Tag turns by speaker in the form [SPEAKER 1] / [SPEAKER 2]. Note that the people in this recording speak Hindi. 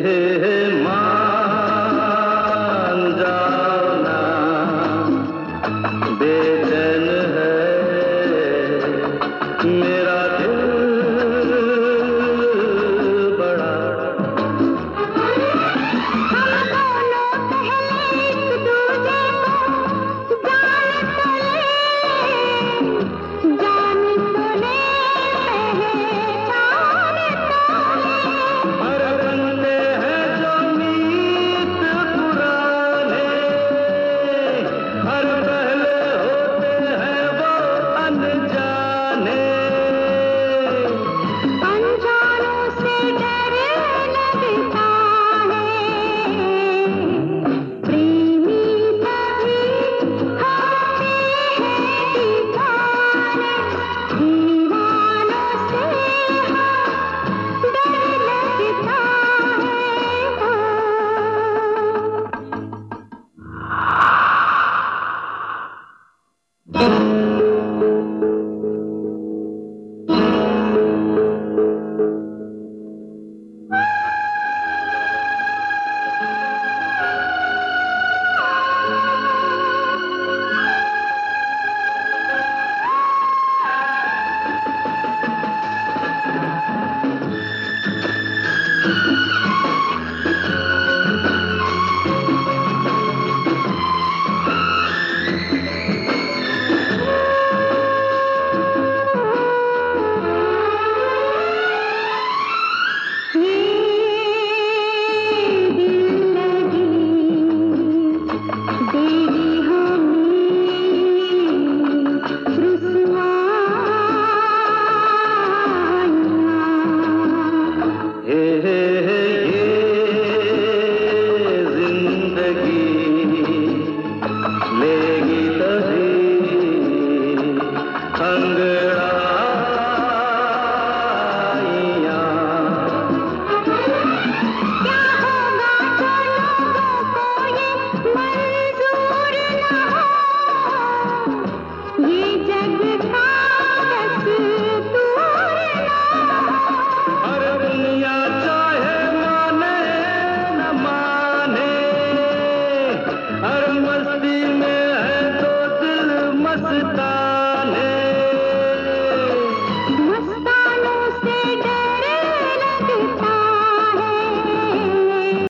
[SPEAKER 1] मान है